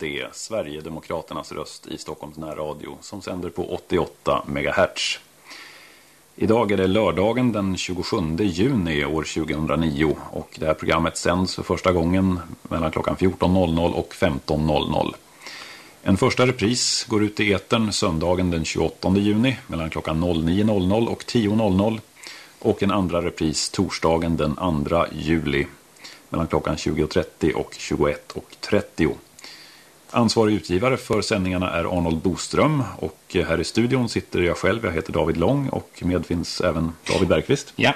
Det är Sverigedemokraternas röst i Stockholms närradio som sänder på 88 MHz. Idag är det lördagen den 27 juni år 2009 och det här programmet sänds för första gången mellan klockan 14.00 och 15.00. En första repris går ut i etern söndagen den 28 juni mellan klockan 09.00 och 10.00 och en andra repris torsdagen den 2 juli mellan klockan 20.30 och 21.30. Ansvarig utgivare för sändningarna är Arnold Boström och här i studion sitter jag själv, jag heter David Lång och med finns även David Bergqvist. Ja.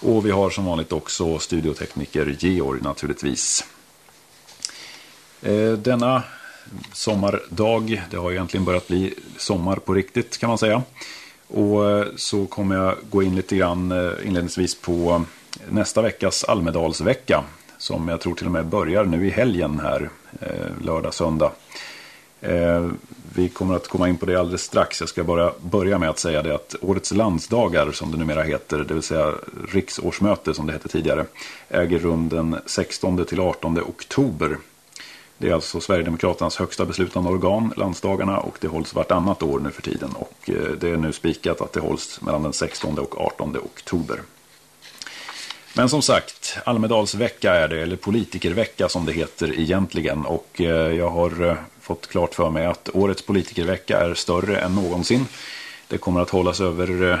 Och vi har som vanligt också studiotekniker Georg naturligtvis. Eh, denna sommardag, det har egentligen börjat bli sommar på riktigt kan man säga. Och eh, så kommer jag gå in lite grann eh, inledningsvis på nästa veckas Almedalsvecka som jag tror till och med börjar nu i helgen här, eh, Eh, lördag, söndag. Eh, vi kommer att komma in på det alldeles strax. Jag ska bara börja med att säga det att årets landsdagar som det numera heter, det vill säga riksårsmöte som det hette tidigare, äger rum den 16 till 18 oktober. Det är alltså Sverigedemokraternas högsta beslutande organ, landsdagarna, och det hålls vartannat år nu för tiden. Och eh, det är nu spikat att det hålls mellan den 16 och 18 oktober. Men som sagt, Almedalsvecka är det, eller politikervecka som det heter egentligen. Och eh, jag har eh, fått klart för mig att årets politikervecka är större än någonsin. Det kommer att hållas över eh,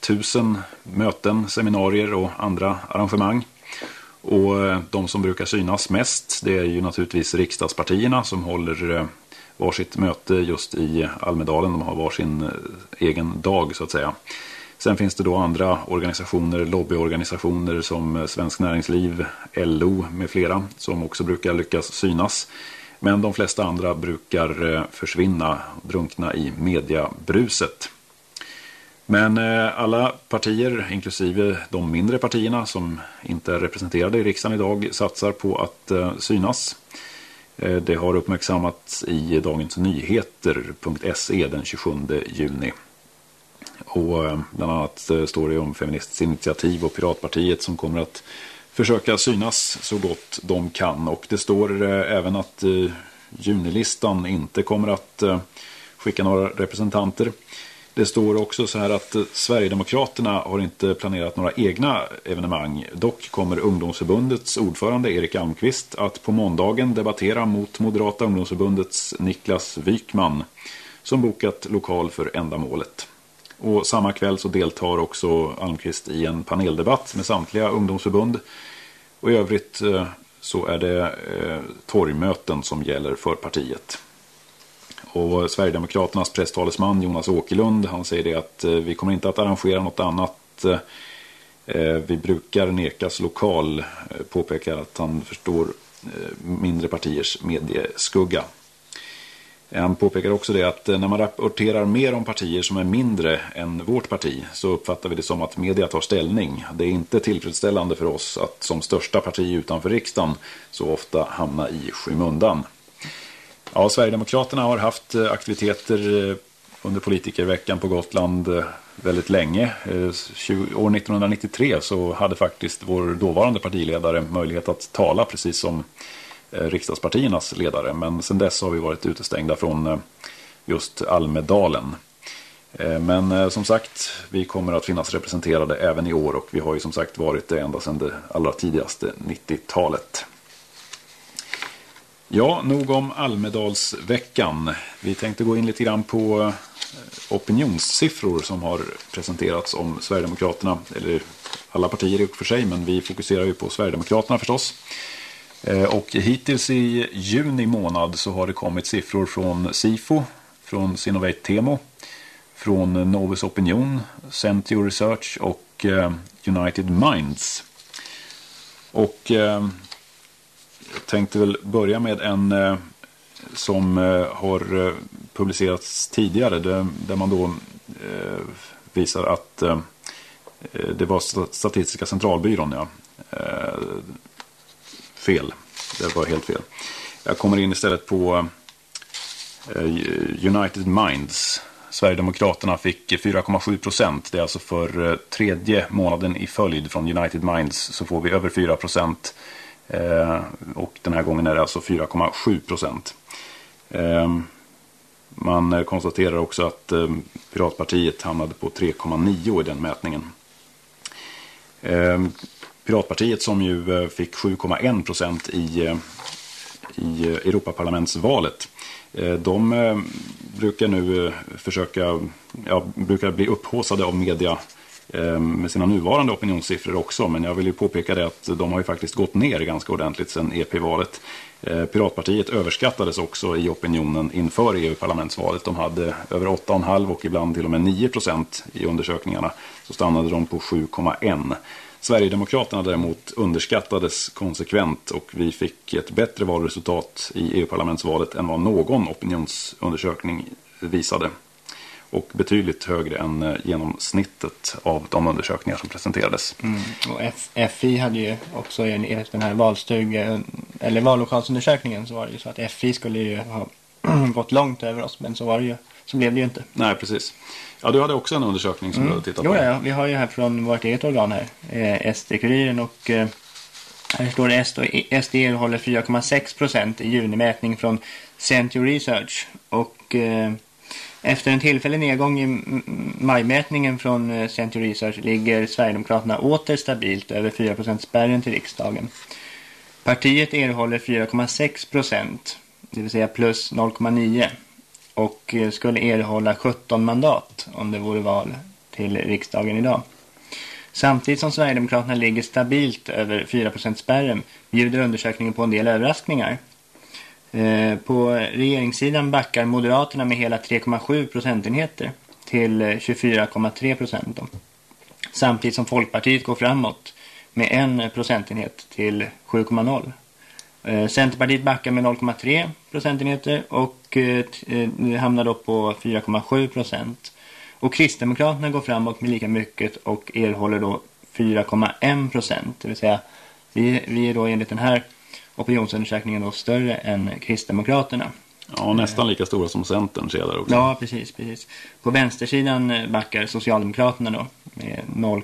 tusen möten, seminarier och andra arrangemang. Och de som brukar synas mest, det är ju naturligtvis riksdagspartierna som håller varsitt möte just i Almedalen. De har varsin egen dag så att säga. Sen finns det då andra organisationer, lobbyorganisationer som eh, Svensk Näringsliv, LO med flera som också brukar lyckas synas. Men de flesta andra brukar eh, försvinna, drunkna i mediabruset. Men eh, alla partier, inklusive de mindre partierna som inte är representerade i riksdagen idag, satsar på att synas. Det har uppmärksammats i Dagens Nyheter.se den 27 juni. Och eh, bland annat eh, står det om Feministiskt initiativ och Piratpartiet som kommer att försöka synas så gott de kan. Och det står eh, även att junilistan inte kommer att skicka några representanter. Det står också så här att Sverigedemokraterna har inte planerat några egna evenemang. Dock kommer ungdomsförbundets ordförande Erik Almqvist att på måndagen debattera mot Moderata ungdomsförbundets Niklas Wykman som bokat lokal för ändamålet. Och samma kväll så deltar också Almqvist i en paneldebatt med samtliga ungdomsförbund. Och i övrigt eh, så är det eh, torgmöten som gäller för partiet. Och Sverigedemokraternas presstalesman Jonas Åkerlund han säger det att eh, vi kommer inte att arrangera något annat. Vi brukar nekas lokal, påpekar att han förstår mindre partiers medieskugga. Han påpekar också det att eh, när man rapporterar mer om partier som är mindre än vårt parti så uppfattar vi det som att media tar ställning. Det är inte tillfredsställande för oss att som största parti utanför riksdagen så ofta hamna i skymundan. Ja, Sverigedemokraterna har haft eh, aktiviteter eh, under politikerveckan på Gotland väldigt länge. År 1993 så hade faktiskt vår dåvarande partiledare möjlighet att tala precis som Eh, riksdagspartiernas ledare. Men sedan dess har vi varit utestängda från eh, just Almedalen. Eh, men som sagt, vi kommer att finnas representerade även i år och vi har ju som sagt varit det ända sedan det allra tidigaste 90-talet. Ja, nog om Almedalsveckan. Vi tänkte gå in lite grann på opinionssiffror som har presenterats om Sverigedemokraterna, eller alla partier i och för sig, men vi fokuserar ju på Sverigedemokraterna förstås. Eh, och hittills i juni månad så har det kommit siffror från SIFO, från Sinovate Temo, från Novus Opinion, Centio Research och eh, United Minds. Och eh, jag tänkte väl börja med en som har publicerats tidigare där man då visar att det var Statistiska centralbyrån ja fel. Det var helt fel. Jag kommer in istället på eh, United Minds. Sverigedemokraterna fick 4,7 procent. Det är alltså för eh, tredje månaden i följd från United Minds så får vi över 4 procent. Eh, och den här gången är det alltså 4,7 procent. Ehm, man konstaterar också att Piratpartiet hamnade på 3,9 i den mätningen. Ehm, Piratpartiet som ju eh, fick 7,1 procent i, eh, i eh, Europaparlamentsvalet de brukar nu försöka, ja, brukar bli upphåsade av media med sina nuvarande opinionssiffror också. Men jag vill ju påpeka det att de har ju faktiskt gått ner ganska ordentligt sedan EP-valet. Piratpartiet överskattades också i opinionen inför EU-parlamentsvalet. De hade över 8,5 och ibland till och med 9 procent i undersökningarna. Så stannade de på 7,1. Sverigedemokraterna däremot underskattades konsekvent och vi fick ett bättre valresultat i EU-parlamentsvalet än vad någon opinionsundersökning visade. Och betydligt högre än eh, genomsnittet av de undersökningar som presenterades. Mm. Och F FI hade ju också enligt den här valstuga, eller vallokalsundersökningen så var det ju så att FI skulle ju ha gått långt över oss men så var det ju, så blev det ju inte. Nej, precis. Ja, du hade också en undersökning som mm. du hade tittat på. Jo, ja, vi har ju här från vårt eget organ här, eh, SD-kuriren och eh, här står det SD, erhåller 4,6 procent i junimätning från Centio Research och eh, efter en tillfällig nedgång i majmätningen från Centio Research ligger Sverigedemokraterna åter stabilt över 4 spärren till riksdagen. Partiet erhåller 4,6 procent, det vill säga plus 0,9 och eh, skulle erhålla 17 mandat om det vore val till riksdagen idag. Samtidigt som Sverigedemokraterna ligger stabilt över 4%-spärren bjuder undersökningen på en del överraskningar. Eh, på regeringssidan backar Moderaterna med hela 3,7 procentenheter till eh, 24,3 procent. Samtidigt som Folkpartiet går framåt med en procentenhet till 7,0. Eh, Centerpartiet backar med 0,3 procentenheter och eh, eh, hamnar då på 4,7 procent. Och Kristdemokraterna går framåt med lika mycket och erhåller då 4,1 procent. Det vill säga vi, vi är då enligt den här opinionsundersökningen då större än Kristdemokraterna. Ja, nästan lika stora som Centern ser där också. Ja, precis, precis. På vänstersidan backar Socialdemokraterna då med 0,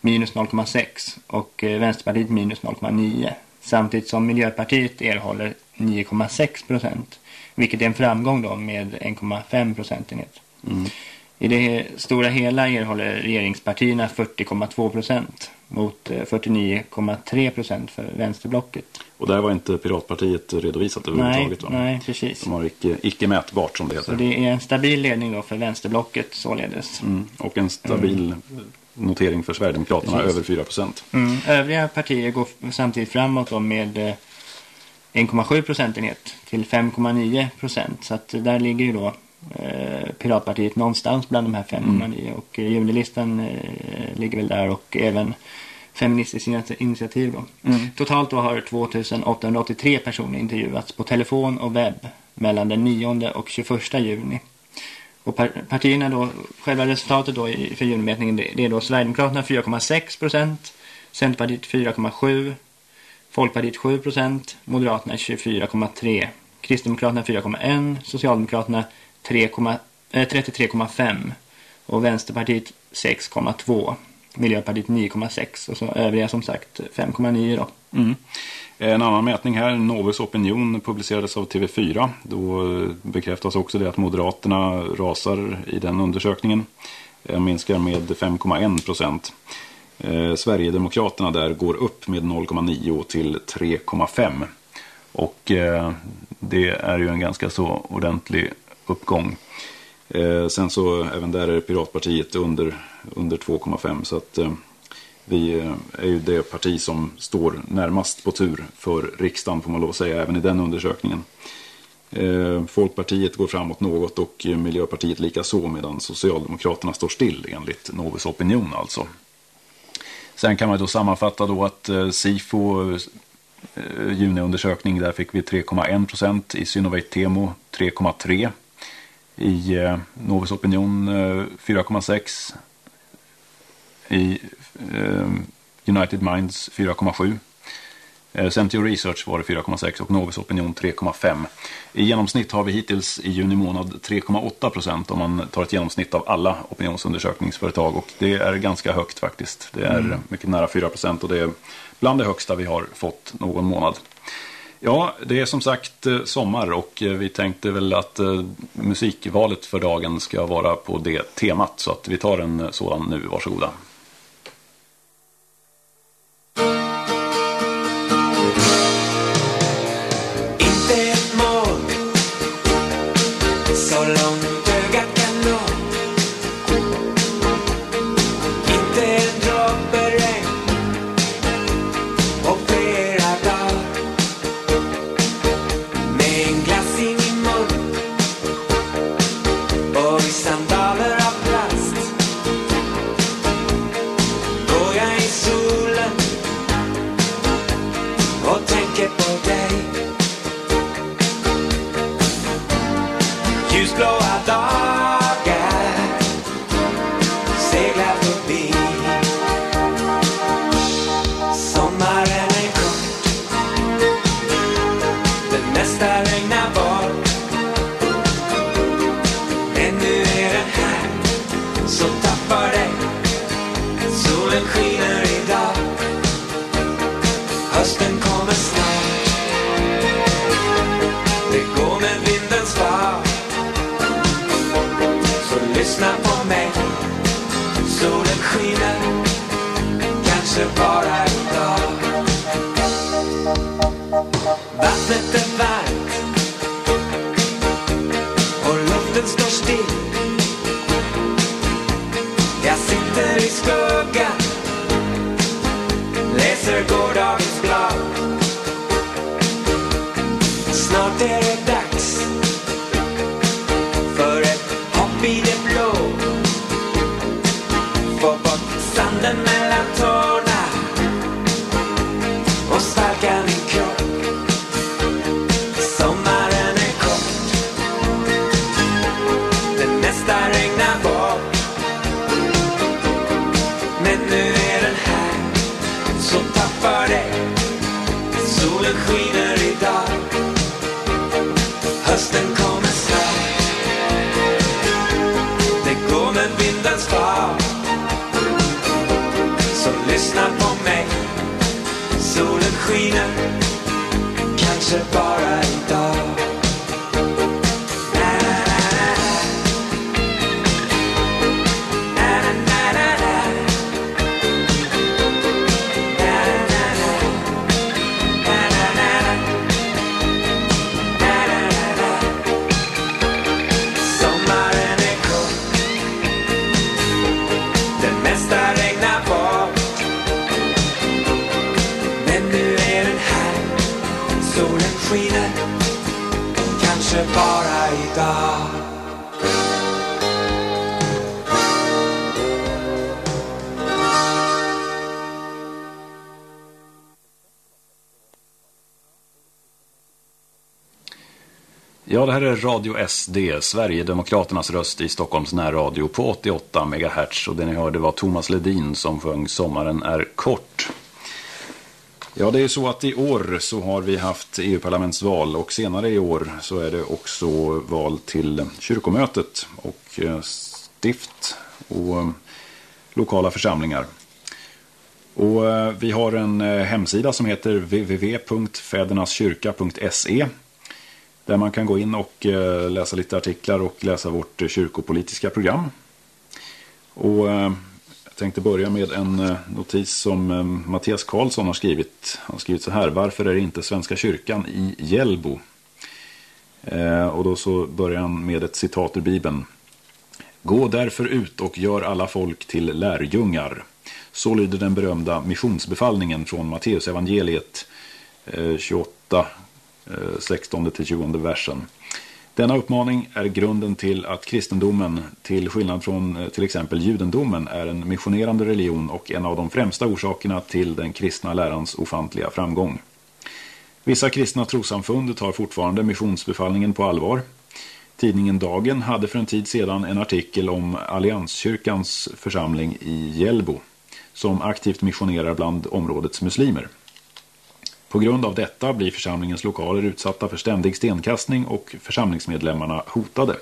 minus 0,6 och Vänsterpartiet minus 0,9 samtidigt som Miljöpartiet erhåller 9,6 procent. Vilket är en framgång då med 1,5 procentenhet. Mm. I det stora hela erhåller regeringspartierna 40,2 procent mot 49,3 eh, procent för vänsterblocket. Och där var inte Piratpartiet redovisat överhuvudtaget va? Nej, precis. De har icke, icke mätbart som det heter. Så det är en stabil ledning då för vänsterblocket således. Mm. Och en stabil mm notering för Sverigedemokraterna Precis. över 4 procent. Mm. Övriga partier går samtidigt framåt då med 1,7 eh, procentenhet till 5,9 procent. Så att där ligger ju då eh, Piratpartiet någonstans bland de här 5,9 mm. och eh, julilistan eh, ligger väl där och även Feministiskt initiativ då. Mm. Totalt då har 2883 personer intervjuats på telefon och webb mellan den 9 och 21 juni. Och partierna då, själva resultatet då för junimätningen det, är då Sverigedemokraterna 4,6 procent, Centerpartiet 4,7, Folkpartiet 7 procent, Moderaterna 24,3, Kristdemokraterna 4,1, Socialdemokraterna 33,5 eh, och Vänsterpartiet 6,2, Miljöpartiet 9,6 och så övriga som sagt 5,9 då. Mm. Eh, en annan mätning här, Novus Opinion, publicerades av TV4. Då eh, bekräftas också det att Moderaterna rasar i den undersökningen. Eh, minskar med 5,1 procent. Eh, Sverigedemokraterna där går upp med 0,9 till 3,5. Och eh, det är ju en ganska så ordentlig uppgång. Sen så även där är Piratpartiet under, under 2,5 så att vi eh, är ju det parti som står närmast på tur för riksdagen får man lov att säga även i den undersökningen. Eh, Folkpartiet går framåt något och Miljöpartiet lika så medan Socialdemokraterna står still enligt Novus Opinion alltså. Sen kan man då sammanfatta då att eh, SIFO juniundersökning där fick vi 3,1 procent i Synovate Temo 3,3 i Novus Opinion 4,6 i eh, United Minds 4,7. Eh, Centio Research var det 4,6 och Novus Opinion 3,5. I genomsnitt har vi hittills i juni månad 3,8 procent om man tar ett genomsnitt av alla opinionsundersökningsföretag. Och det är ganska högt faktiskt. Det är mm. mycket nära 4 procent och det är bland det högsta vi har fått någon månad. Ja, det är som sagt eh, sommar och eh, vi tänkte väl att musikvalet för dagen ska vara på det temat. Så att vi tar en sådan nu, varsågoda. invincible. Ja, det här är Radio SD, Sverigedemokraternas röst i Stockholms närradio på 88 MHz. Och det ni hörde var Thomas Ledin som sjöng Sommaren är kort. Ja, det är så att i år så har vi haft EU-parlamentsval och senare i år så är det också val till kyrkomötet och eh, stift och eh, lokala församlingar. Och eh, vi har en hemsida som heter www.fädernaskyrka.se där man kan gå in och eh, läsa lite artiklar och läsa vårt eh, kyrkopolitiska program. Och eh, jag tänkte börja med en notis som Mattias Karlsson har skrivit. Han har skrivit så här. Varför är det inte Svenska kyrkan i Hjällbo? Och då så börjar han med ett citat ur Bibeln. Gå därför ut och gör alla folk till lärjungar. Så lyder den berömda missionsbefallningen från Matteus evangeliet 28 Eh, 16 till 20 versen. Denna uppmaning är grunden till att kristendomen, till skillnad från eh, till exempel judendomen, är en missionerande religion och en av de främsta orsakerna till den kristna lärans ofantliga framgång. Vissa kristna trosamfund tar fortfarande missionsbefallningen på allvar. Tidningen Dagen hade för en tid sedan en artikel om Allianskyrkans församling i Hjällbo som aktivt missionerar bland områdets muslimer. På grund av detta blir församlingens lokaler utsatta för ständig stenkastning och församlingsmedlemmarna hotade.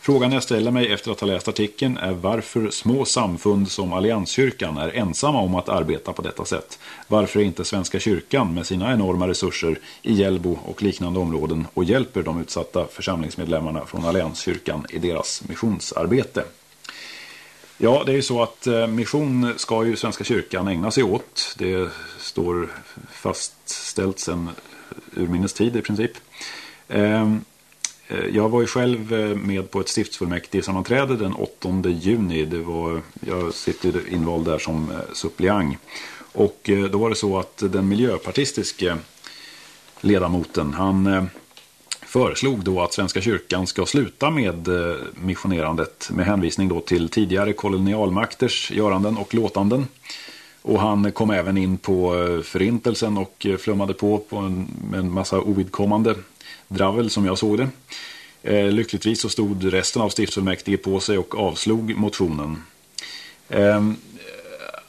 Frågan jag ställer mig efter att ha läst artikeln är varför små samfund som Allianskyrkan är ensamma om att arbeta på detta sätt. Varför är inte Svenska kyrkan med sina enorma resurser i Hjällbo och liknande områden och hjälper de utsatta församlingsmedlemmarna från Allianskyrkan i deras missionsarbete? Ja, det är ju så att eh, mission ska ju Svenska kyrkan ägna sig åt. Det står fastställt sedan urminnes tid i princip. Ehm, eh, jag var ju själv eh, med på ett stiftsfullmäktige sammanträde den 8 juni. Det var, jag sitter invald där som suppleant. Och då var det så att den miljöpartistiske ledamoten, han föreslog då att Svenska kyrkan ska sluta med eh, missionerandet med hänvisning då till tidigare kolonialmakters göranden och låtanden. Och han kom även in på eh, förintelsen och eh, flummade på, på en, med en massa ovidkommande dravel som jag såg det. lyckligtvis så stod resten av stiftsfullmäktige på sig och avslog motionen. Ehm,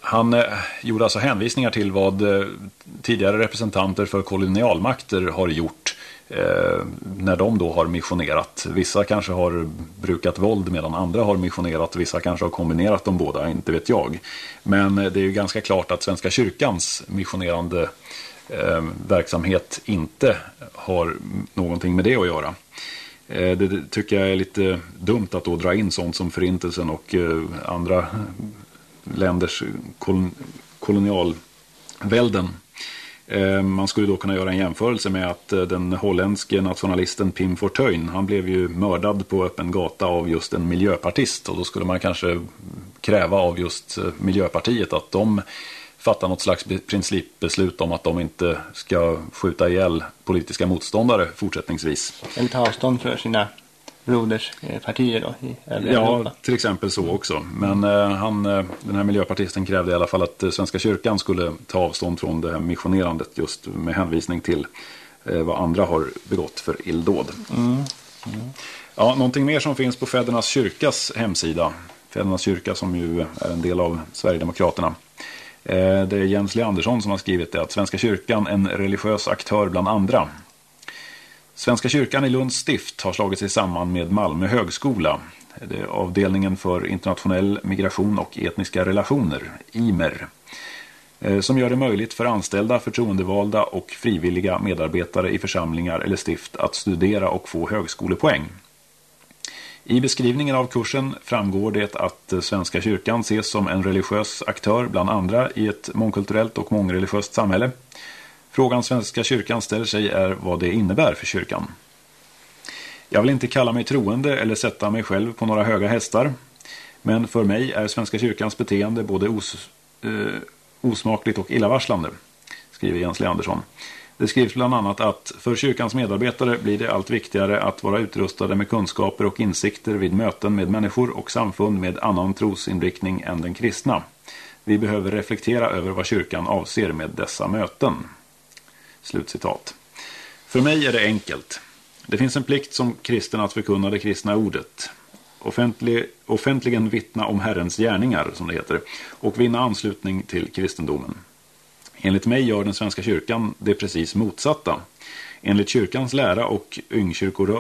han gjorde alltså hänvisningar till vad tidigare representanter för kolonialmakter har gjort Eh, när de då har missionerat. Vissa kanske har brukat våld medan andra har missionerat. Vissa kanske har kombinerat de båda, inte vet jag. Men eh, det är ju ganska klart att Svenska kyrkans missionerande eh, verksamhet inte har någonting med det att göra. Eh, det tycker jag är lite dumt att då dra in sånt som förintelsen och eh, andra eh, länders kolonialvälden Eh, man skulle då kunna göra en jämförelse med att eh, den holländske nationalisten Pim Fortuyn, han blev ju mördad på öppen gata av just en miljöpartist. Och då skulle man kanske kräva av just eh, Miljöpartiet att de fattar något slags principbeslut om att de inte ska skjuta ihjäl politiska motståndare fortsättningsvis. Eller ta avstånd för sina broderspartier då i Ja, Europa. till exempel så också. Men eh, han, eh, den här miljöpartisten krävde i alla fall att eh, Svenska kyrkan skulle ta avstånd från det här missionerandet just med hänvisning till eh, vad andra har begått för illdåd. Mm. Mm. Ja, någonting mer som finns på Fädernas kyrkas hemsida. Fädernas kyrka som ju är en del av Sverigedemokraterna. Eh, det är Jens Leandersson som har skrivit det att Svenska kyrkan en religiös aktör bland andra. Svenska kyrkan i Lunds stift har slagit sig samman med Malmö högskola, avdelningen för internationell migration och etniska relationer, IMER, eh, som gör det möjligt för anställda, förtroendevalda och frivilliga medarbetare i församlingar eller stift att studera och få högskolepoäng. I beskrivningen av kursen framgår det att eh, Svenska kyrkan ses som en religiös aktör bland andra i ett mångkulturellt och mångreligiöst samhälle- Frågan Svenska kyrkan ställer sig är vad det innebär för kyrkan. Jag vill inte kalla mig troende eller sätta mig själv på några höga hästar. Men för mig är Svenska kyrkans beteende både os, eh, osmakligt och illavarslande, skriver Jens Leandersson. Det skrivs bland annat att för kyrkans medarbetare blir det allt viktigare att vara utrustade med kunskaper och insikter vid möten med människor och samfund med annan trosinriktning än den kristna. Vi behöver reflektera över vad kyrkan avser med dessa möten. Slutcitat. För mig är det enkelt. Det finns en plikt som kristen att förkunna det kristna ordet. Offentlig, offentligen vittna om Herrens gärningar, som det heter, och vinna anslutning till kristendomen. Enligt mig gör den svenska kyrkan det precis motsatta. Enligt kyrkans lära och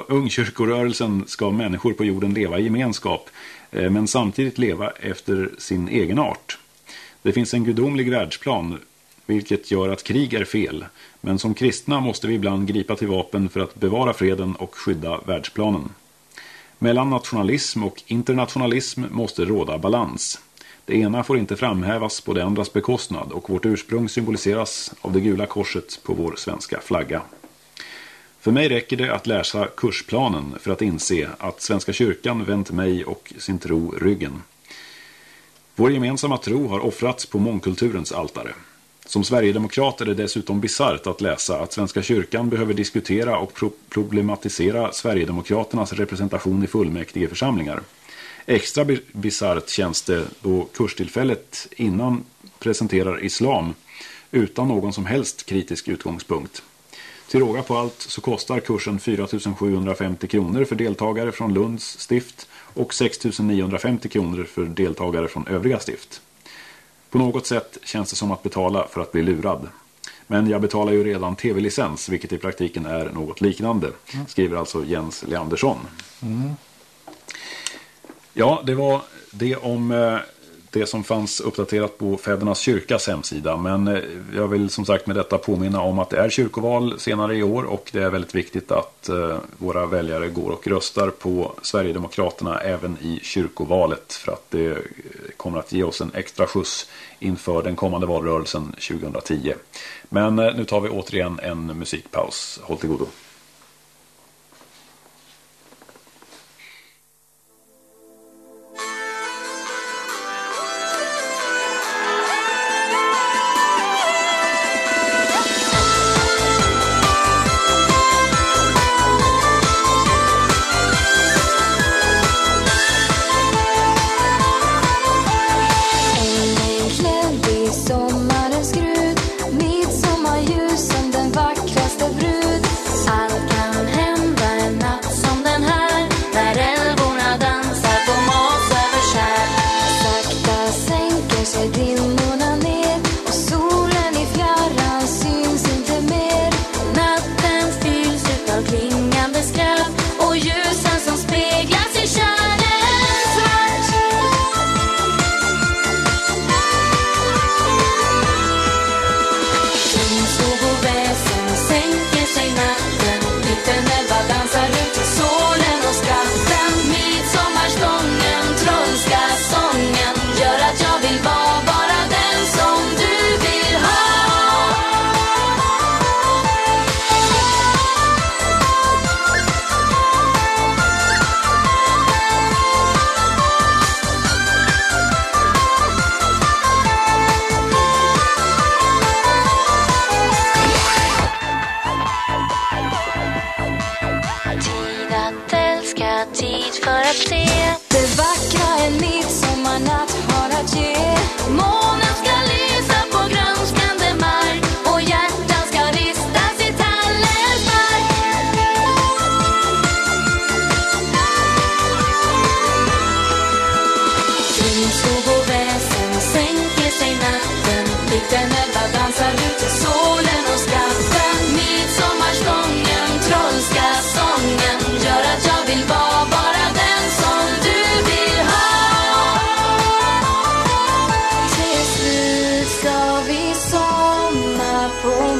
ungkyrkorörelsen ska människor på jorden leva i gemenskap, eh, men samtidigt leva efter sin egen art. Det finns en gudomlig världsplan, vilket gör att krig är fel, men som kristna måste vi ibland gripa till vapen för att bevara freden och skydda världsplanen. Mellan nationalism och internationalism måste råda balans. Det ena får inte framhävas på det andras bekostnad och vårt ursprung symboliseras av det gula korset på vår svenska flagga. För mig räcker det att läsa kursplanen för att inse att Svenska kyrkan vänt mig och sin tro ryggen. Vår gemensamma tro har offrats på mångkulturens altare. Som Sverigedemokrat är det dessutom bisarrt att läsa att Svenska kyrkan behöver diskutera och pro problematisera Sverigedemokraternas representation i fullmäktige församlingar. Extra bisarrt känns det då kurstillfället innan presenterar islam utan någon som helst kritisk utgångspunkt. Till råga på allt så kostar kursen 4 750 kronor för deltagare från Lunds stift och 6 950 kronor för deltagare från övriga stift. På något sätt känns det som att betala för att bli lurad. Men jag betalar ju redan tv-licens, vilket i praktiken är något liknande. Skriver alltså Jens Leandersson. Ja, det var det om eh, det som fanns uppdaterat på Fädernas kyrkas hemsida. Men eh, jag vill som sagt med detta påminna om att det är kyrkoval senare i år och det är väldigt viktigt att eh, våra väljare går och röstar på Sverigedemokraterna även i kyrkovalet för att det eh, kommer att ge oss en extra skjuts inför den kommande valrörelsen 2010. Men nu tar vi återigen en musikpaus. Håll till godo.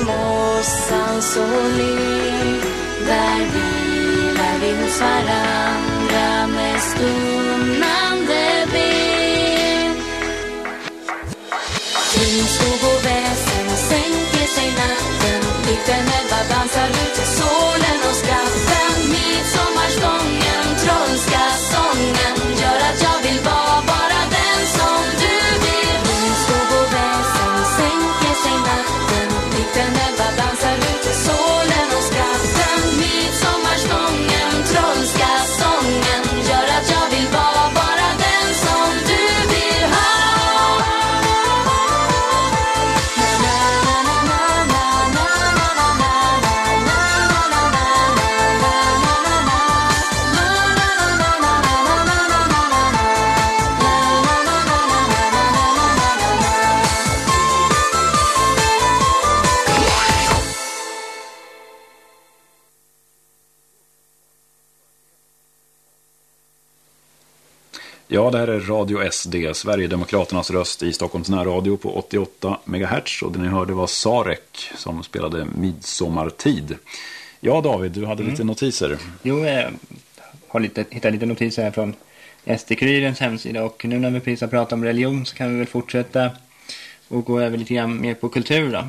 Mossan så ny Där vilar vi hos varandra med stundande ben. Kring Radio SD, Sverigedemokraternas röst i Stockholms närradio på 88 MHz. Och det ni hörde var Sarek som spelade Midsommartid. Ja, David, du hade lite notiser. Jo, jag har lite, hittat lite notiser här från SD-Kurirens hemsida och nu när vi precis har pratat om religion så kan vi väl fortsätta och gå över lite grann mer på kultur då.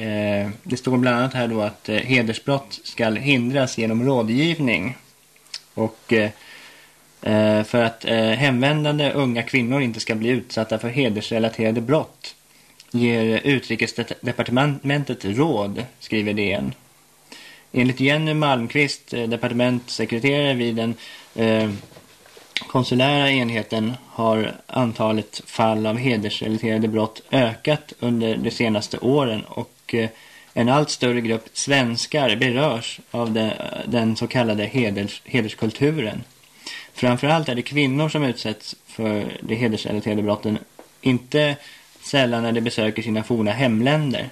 Eh, det står bland annat här då att eh, hedersbrott ska hindras genom rådgivning. Och eh, Eh, för att eh, hemvändande unga kvinnor inte ska bli utsatta för hedersrelaterade brott ger utrikesdepartementet råd, skriver DN. Enligt Jenny Malmqvist, eh, departementssekreterare vid den eh, konsulära enheten har antalet fall av hedersrelaterade brott ökat under de senaste åren och eh, en allt större grupp svenskar berörs av de, den så kallade heders, hederskulturen. Framförallt är det kvinnor som utsätts för de hedersrelaterade brotten, inte sällan när de besöker sina forna hemländer.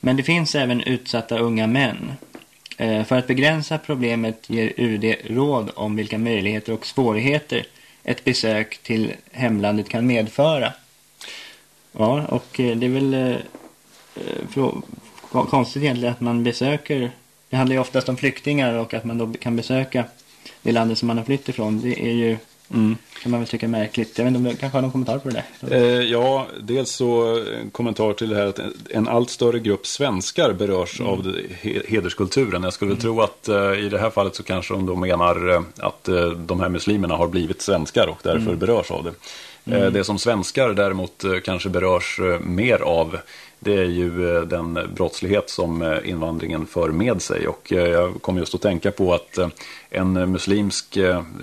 Men det finns även utsatta unga män. Eh, för att begränsa problemet ger UD råd om vilka möjligheter och svårigheter ett besök till hemlandet kan medföra. Ja, och eh, det är väl eh, konstigt egentligen att man besöker, det handlar ju oftast om flyktingar och att man då kan besöka det landet som man har flytt ifrån. Det är ju, kan man väl tycka är märkligt. Jag vet inte om du kanske har någon kommentar på det där? Eh, ja, dels så en kommentar till det här att en allt större grupp svenskar berörs av det- he- hederskulturen. Jag skulle tro att eh, i det här fallet så kanske de då menar eh, att eh, de här muslimerna har blivit svenskar och därför berörs av det. Eh, det som svenskar däremot eh, kanske berörs eh, mer av det är ju eh, den brottslighet som eh, invandringen för med sig. Och eh, jag kom just att tänka på att en muslimsk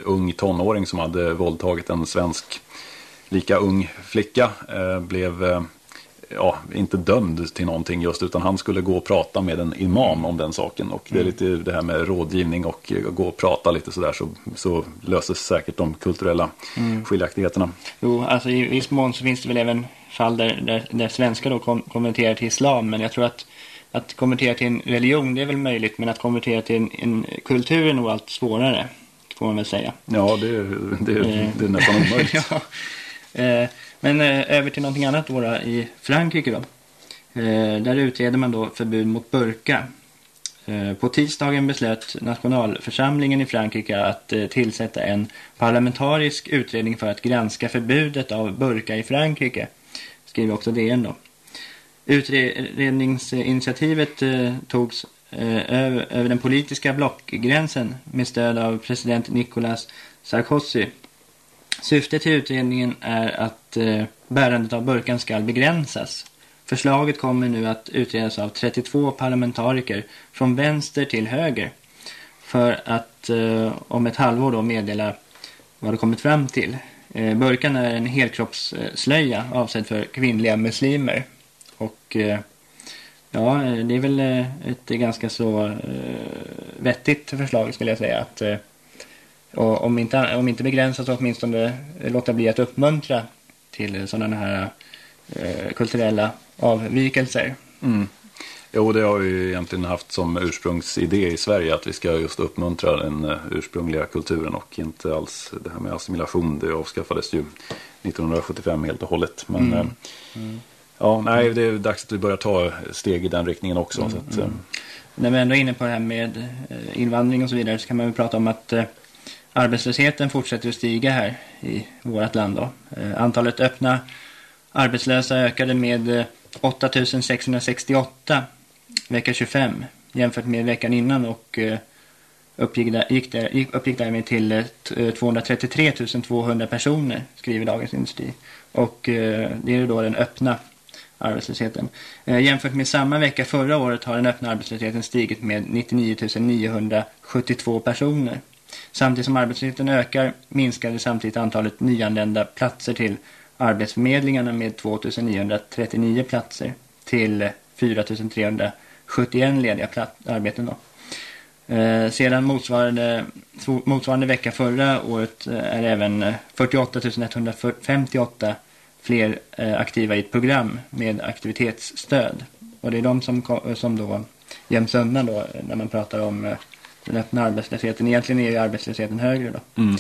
ung tonåring som hade våldtagit en svensk lika ung flicka blev ja, inte dömd till någonting just utan han skulle gå och prata med en imam om den saken och det är lite det här med rådgivning och gå och prata lite sådär så, så löses säkert de kulturella skiljaktigheterna. Jo, alltså i viss mån så finns det väl även fall där, där, där svenskar då kom, konverterar till islam. Men jag tror att, att konvertera till en religion det är väl möjligt. Men att konvertera till en, en kultur är nog allt svårare. Får man väl säga. Ja, det, det, det är nästan omöjligt. ja. eh, men eh, över till någonting annat då, då i Frankrike då. Eh, där utreder man då förbud mot burka. Eh, På tisdagen beslöt nationalförsamlingen i Frankrike att eh, tillsätta en parlamentarisk utredning för att granska förbudet av burka i Frankrike. Skriver också DN då. Utredningsinitiativet eh, togs eh, över, över den politiska blockgränsen med stöd av president Nicolas Sarkozy. Syftet till utredningen är att eh, bärandet av burkan ska begränsas. Förslaget kommer nu att utredas av 32 parlamentariker från vänster till höger för att eh, om ett halvår då meddela vad det kommit fram till. Eh, burkan är en helkroppsslöja eh, avsedd för kvinnliga muslimer. Och eh, ja, eh, det är väl eh, ett ganska så eh, vettigt förslag skulle jag säga. Att, eh, och om inte, om inte begränsat så åtminstone låta bli att uppmuntra till sådana här eh, kulturella avvikelser. Mm. Jo, det har vi ju egentligen haft som ursprungsidé i Sverige att vi ska just uppmuntra den eh, ursprungliga kulturen och inte alls det här med assimilation. Det avskaffades ju 1975 helt och hållet. Men eh, ja, nej, det är dags att vi börjar ta steg i den riktningen också. Så att, eh, När vi ändå är inne på det här med invandring och så vidare så kan man väl prata om att arbetslösheten fortsätter att stiga här i vårt land. Då. Antalet öppna arbetslösa ökade med eh, 8668 vecka 25 jämfört med veckan innan och eh, uppgick, där, gick där, gick, uppgick därmed till eh, 233 200 eh, personer skriver Dagens Industri. Och eh, det är då den öppna arbetslösheten. Eh, jämfört med samma vecka förra året har den öppna arbetslösheten stigit med 99 972 personer. Samtidigt som arbetslösheten ökar minskade samtidigt antalet nyanlända platser till arbetsförmedlingarna med 2 939 platser till eh, 4 71 lediga arbeten. Då. Eh, sedan motsvarande, motsvarande vecka förra året eh, är även eh, 48 158 fler eh, aktiva i ett program med aktivitetsstöd. Och det är de som, eh, som då göms undan då eh, när man pratar om eh, den öppna arbetslösheten. Egentligen är ju arbetslösheten högre då. Mm.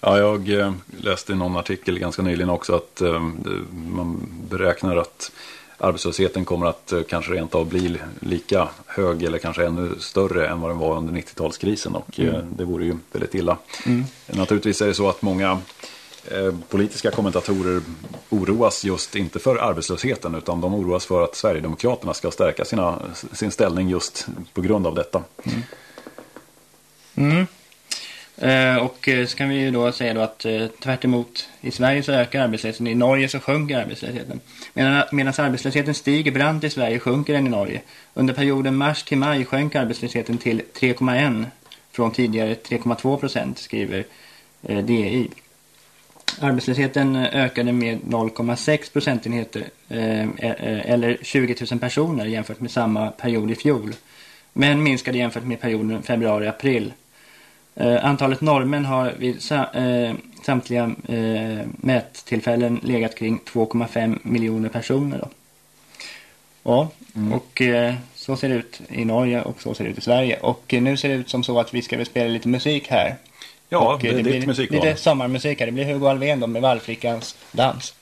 Ja, jag läste i någon artikel ganska nyligen också att eh, man beräknar att arbetslösheten kommer att eh, kanske rent av bli lika hög eller kanske ännu större än vad den var under 90-talskrisen och eh, det vore ju väldigt illa. Naturligtvis är det så att många eh, politiska kommentatorer oroas just inte för arbetslösheten utan de oroas för att Sverigedemokraterna ska stärka sina, sin ställning just på grund av detta. Mm. Eh, och eh, så kan vi ju då säga då att eh, tvärt emot i Sverige så ökar arbetslösheten, i Norge så sjunker arbetslösheten. Medan, medan arbetslösheten stiger brant i Sverige sjunker den i Norge. Under perioden mars till maj sjönk arbetslösheten till 3,1 från tidigare 3,2 procent skriver eh, DI. Arbetslösheten ökade med 0,6 procentenheter eh, eller 20 000 personer jämfört med samma period i fjol. Men minskade jämfört med perioden februari-april. Eh, antalet norrmän har vid sa, eh, samtliga eh, mättillfällen legat kring 2,5 miljoner personer. Då. Ja, och eh, så ser det ut i Norge och så ser det ut i Sverige. Och eh, nu ser det ut som så att vi ska väl spela lite musik här. Ja, och, det eh, är ditt blir musikval. lite sommarmusik här. Det blir Hugo Alfvén då med Vallflickans dans.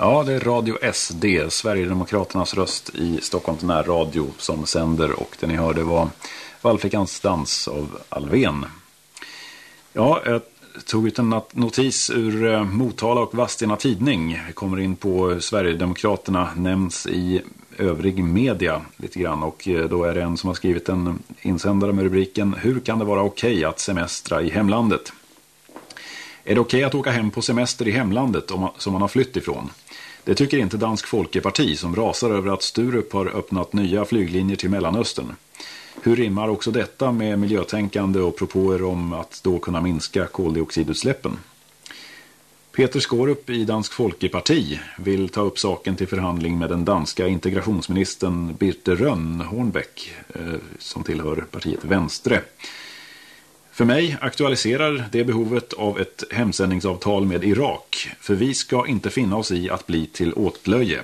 Ja, det är Radio SD, Sverigedemokraternas röst i Stockholms närradio som sänder och det ni hörde var Vallfickans dans av Alven. Ja, ett tog ut en notis ur eh, Motala och Vadstena Tidning. Vi kommer in på Sverigedemokraterna nämns i övrig media lite grann och eh, då är det en som har skrivit en insändare med rubriken Hur kan det vara okej att semestra i hemlandet? Är det okej att åka hem på semester i hemlandet som man har flytt ifrån? Det tycker inte Dansk Folkeparti som rasar över att Sturup har öppnat nya flyglinjer till Mellanöstern. Hur rimmar också detta med miljötänkande och propåer om att då kunna minska koldioxidutsläppen? Peter Skorup i Dansk Folkeparti vill ta upp saken till förhandling med den danska integrationsministern Birte Rönn Hornbäck eh, som tillhör partiet Vänstre. För mig aktualiserar det behovet av ett hemsändningsavtal med Irak för vi ska inte finna oss i att bli till åtlöje.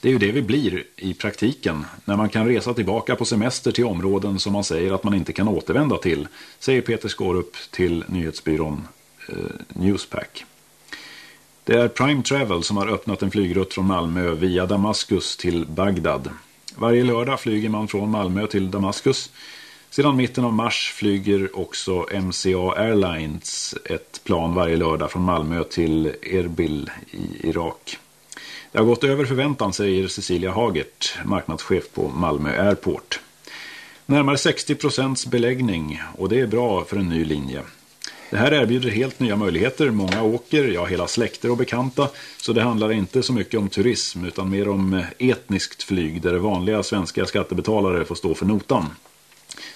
Det är ju det vi blir i praktiken när man kan resa tillbaka på semester till områden som man säger att man inte kan återvända till, säger Peter Skårup till nyhetsbyrån eh, Newspack. Det är Prime Travel som har öppnat en flygrutt från Malmö via Damaskus till Bagdad. Varje lördag flyger man från Malmö till Damaskus. Sedan mitten av mars flyger också MCA Airlines ett plan varje lördag från Malmö till Erbil i Irak. Det har gått över förväntan, säger Cecilia Hagert, marknadschef på Malmö Airport. Närmare 60 procents beläggning och det är bra för en ny linje. Det här erbjuder helt nya möjligheter. Många åker, ja hela släkter och bekanta. Så det handlar inte så mycket om turism utan mer om etniskt flyg där vanliga svenska skattebetalare får stå för notan.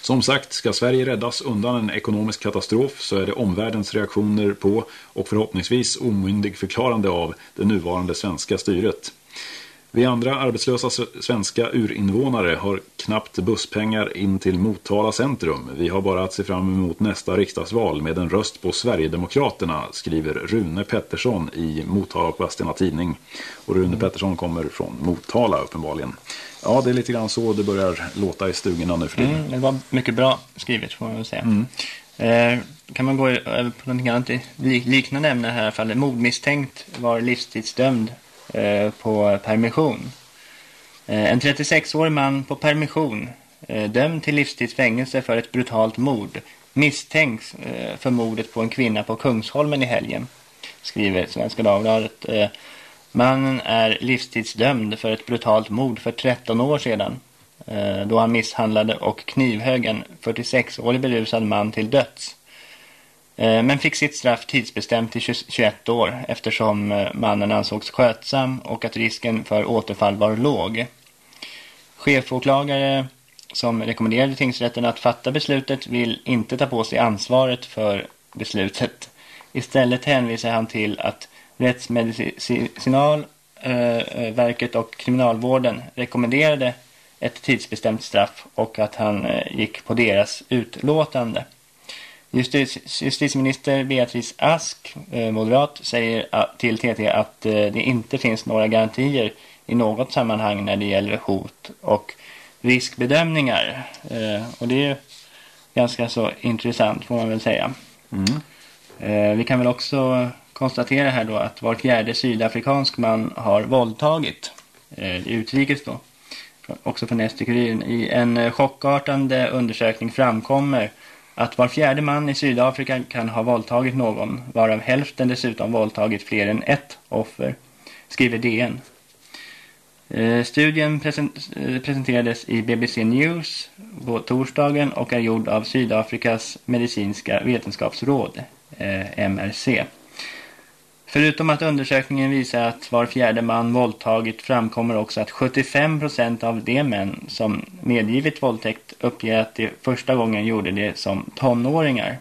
Som sagt, ska Sverige räddas undan en ekonomisk katastrof så är det omvärldens reaktioner på och förhoppningsvis omyndig förklarande av det nuvarande svenska styret. Vi andra arbetslösa svenska urinvånare har knappt busspengar in till Motala centrum. Vi har bara att se fram emot nästa riksdagsval med en röst på Sverigedemokraterna, skriver Rune Pettersson i Motala Kvastina Tidning. Och Rune mm. Pettersson kommer från Motala uppenbarligen. Ja, det är lite grann så det börjar låta i stugorna nu för mm, Det var mycket bra skrivet får man väl säga. Mm. Eh, kan man gå över på någonting annat liknande ämne här i alla fall. Mordmisstänkt var livstidsdömd Eh, på permission. Eh, en 36-årig man på permission eh, dömd till livstidsfängelse för ett brutalt mord misstänks för mordet på en kvinna på Kungsholmen i helgen skriver Svenska Dagbladet. Mannen är livstidsdömd för ett brutalt mord för 13 år sedan då han misshandlade och knivhög en 46-årig berusad man till döds. Eh, men fick sitt straff tidsbestämt till 21 år eftersom eh, mannen ansågs skötsam och att risken för återfall var låg. Chefåklagare som rekommenderade tingsrätten att fatta beslutet vill inte ta på sig ansvaret för beslutet. Istället hänvisar han till att Rättsmedicinalverket eh, och kriminalvården rekommenderade ett tidsbestämt straff och att han gick på deras utlåtande. Justitieminister Beatrice Ask, eh, moderat, säger till TT att eh, det inte finns några garantier i något sammanhang när det gäller hot och riskbedömningar. Och det är ganska så intressant får man väl säga. Mm. Vi kan väl också konstatera här då att var fjärde sydafrikansk man har våldtagit eh, utrikes då. Också från Ester I en eh, chockartande undersökning framkommer att var fjärde man i Sydafrika kan ha våldtagit någon, varav hälften dessutom våldtagit fler än ett offer, skriver DN. Eh, studien present eh, presenterades i BBC News på torsdagen och är gjord av Sydafrikas medicinska vetenskapsråd, eh, MRC. Förutom att undersökningen visar att var fjärde man våldtagit framkommer också att 75% av de män som medgivit våldtäkt uppger att de första gången gjorde det som tonåringar.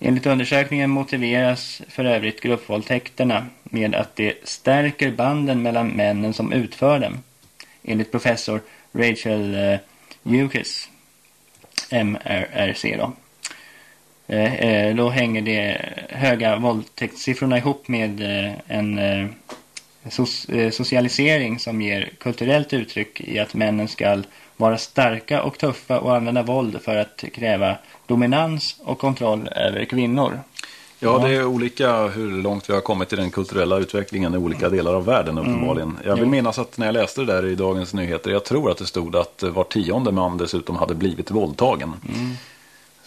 Enligt undersökningen motiveras för övrigt gruppvåldtäkterna med att det stärker banden mellan männen som utför dem. Enligt professor Rachel uh, Hughes, MRRC då. Eh, eh, då hänger det höga våldtäktssiffrorna ihop med eh, en socialisering som ger kulturellt uttryck i att männen ska vara starka och tuffa och använda våld för att kräva dominans och kontroll över kvinnor. Ja, det är olika hur långt vi har kommit i den kulturella utvecklingen i olika delar av världen uppenbarligen. Mm. Jag vill minnas att när jag läste det där i Dagens Nyheter, jag tror att det stod att var tionde man dessutom hade blivit våldtagen. Mm.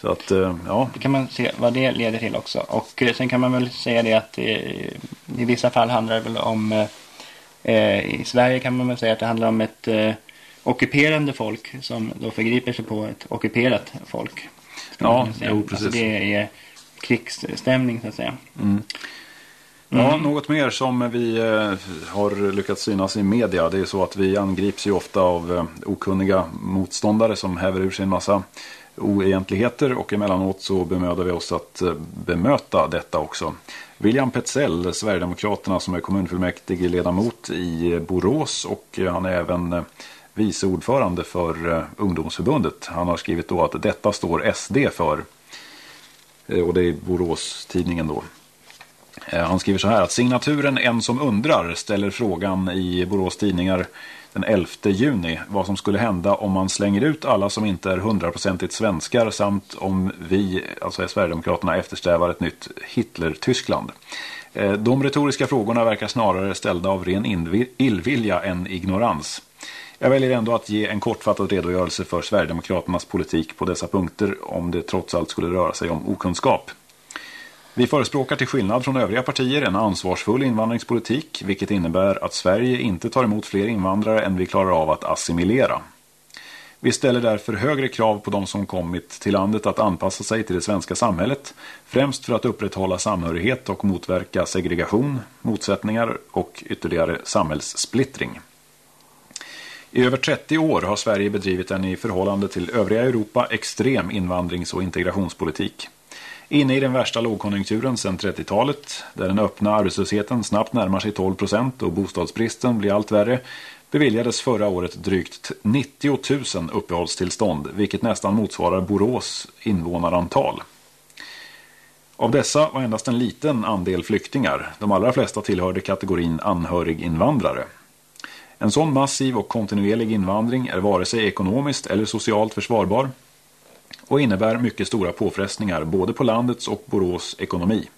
Så att, eh, ja. Det kan man se vad det leder till också. Och eh, sen kan man väl säga det att i, i vissa fall handlar det väl om eh, i Sverige kan man väl säga att det handlar om ett eh, ockuperande folk som då förgriper sig på ett ockuperat folk. Ja, jo, precis. Alltså det är krigsstämning så att säga. Mm. Ja, mm. något mer som vi eh, har lyckats synas i media. Det är så att vi angrips ju ofta av eh, okunniga motståndare som häver ur sig en massa oegentligheter och emellanåt så bemödar vi oss att eh, bemöta detta också. William Petzell, Sverigedemokraterna som är kommunfullmäktige ledamot i eh, Borås och eh, han är även vice ordförande för ungdomsförbundet. Han har skrivit då att detta står SD för och det är Borås-tidningen då. Han skriver så här att signaturen En som undrar ställer frågan i Borås tidningar den 11 juni vad som skulle hända om man slänger ut alla som inte är hundraprocentigt svenskar samt om vi, alltså Sverigedemokraterna, eftersträvar ett nytt Hitler-Tyskland. Eh, de retoriska frågorna verkar snarare ställda av ren illvilja än ignorans. Jag väljer ändå att ge en kortfattad redogörelse för Sverigedemokraternas politik på dessa punkter om det trots allt skulle röra sig om okunskap. Vi förespråkar till skillnad från övriga partier en ansvarsfull invandringspolitik, vilket innebär att Sverige inte tar emot fler invandrare än vi klarar av att assimilera. Vi ställer därför högre krav på de som kommit till landet att anpassa sig till det svenska samhället, främst för att upprätthålla samhörighet och motverka segregation, motsättningar och ytterligare samhällssplittring. I över 30 år har Sverige bedrivit en i förhållande till övriga Europa extrem invandrings- och integrationspolitik. Inne i den värsta lågkonjunkturen sedan 30-talet, där den öppna arbetslösheten snabbt närmar sig 12 procent och bostadsbristen blir allt värre, beviljades förra året drygt 90 000 uppehållstillstånd, vilket nästan motsvarar Borås invånarantal. Av dessa var endast en liten andel flyktingar. De allra flesta tillhörde kategorin anhöriginvandrare. En sån massiv och kontinuerlig invandring är vare sig ekonomiskt eller socialt försvarbar och innebär mycket stora påfrestningar både på landets och Borås ekonomi.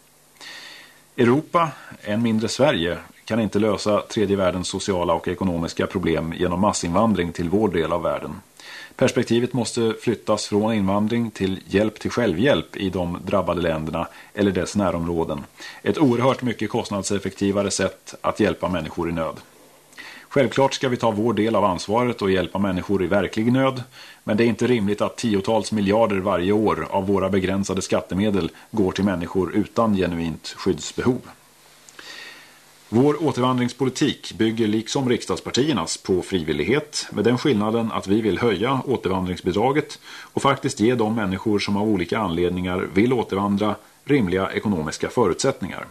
Europa, än mindre Sverige, kan inte lösa tredje världens sociala och ekonomiska problem genom massinvandring till vår del av världen. Perspektivet måste flyttas från invandring till hjälp till självhjälp i de drabbade länderna eller dess närområden. Ett oerhört mycket kostnadseffektivare sätt att hjälpa människor i nöd. Självklart ska vi ta vår del av ansvaret och hjälpa människor i verklig nöd, men det är inte rimligt att tiotals miljarder varje år av våra begränsade skattemedel går till människor utan genuint skyddsbehov. Vår återvandringspolitik bygger liksom riksdagspartiernas på frivillighet med den skillnaden att vi vill höja återvandringsbidraget och faktiskt ge de människor som av olika anledningar vill återvandra rimliga ekonomiska förutsättningar.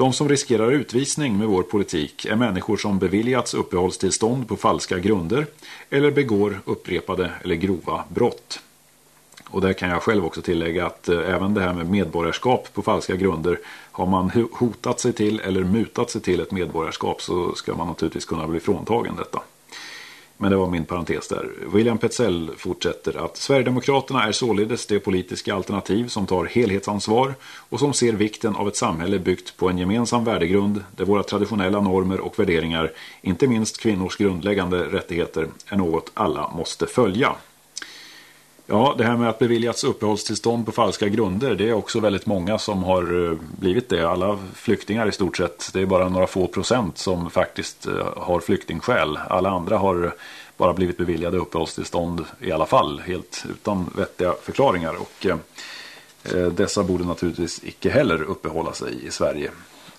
De som riskerar utvisning med vår politik är människor som beviljats uppehållstillstånd på falska grunder eller begår upprepade eller grova brott. Och där kan jag själv också tillägga att eh, även det här med medborgarskap på falska grunder har man hotat sig till eller mutat sig till ett medborgarskap så ska man naturligtvis kunna bli fråntagen detta. Men det var min parentes där. William Petzell fortsätter att Sverigedemokraterna är således det politiska alternativ som tar helhetsansvar och som ser vikten av ett samhälle byggt på en gemensam värdegrund där våra traditionella normer och värderingar, inte minst kvinnors grundläggande rättigheter, är något alla måste följa. Ja, det här med att beviljats uppehållstillstånd på falska grunder, det är också väldigt många som har eh, blivit det. Alla flyktingar i stort sett, det är bara några få procent som faktiskt eh, har flyktingskäl. Alla andra har bara blivit beviljade uppehållstillstånd i alla fall, helt utan vettiga förklaringar. Och eh, eh, dessa borde naturligtvis icke heller uppehålla sig i Sverige,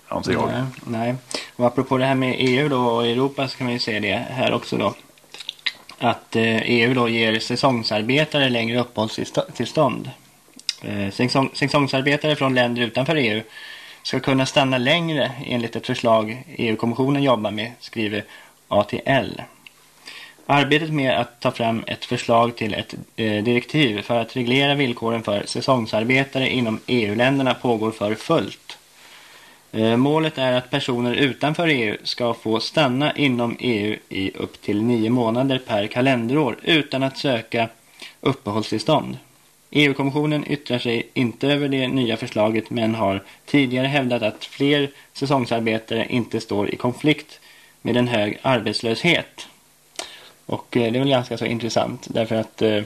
anser jag. Nej, nej. Och apropå det här med EU då och Europa så kan man ju se det här också då att EU eh, då ger säsongsarbetare längre uppehållstillstånd. Eh, säsongsarbetare från länder utanför EU ska kunna stanna längre enligt ett förslag EU-kommissionen jobbar med, skriver ATL. Arbetet med att ta fram ett förslag till ett eh, direktiv för att reglera villkoren för säsongsarbetare inom EU-länderna pågår för fullt. Eh, målet är att personer utanför EU ska få stanna inom EU i upp till nio månader per kalenderår utan att söka uppehållstillstånd. EU-kommissionen yttrar sig inte över det nya förslaget men har tidigare hävdat att fler säsongsarbetare inte står i konflikt med en hög arbetslöshet. Och eh, det är väl ganska så intressant därför att eh,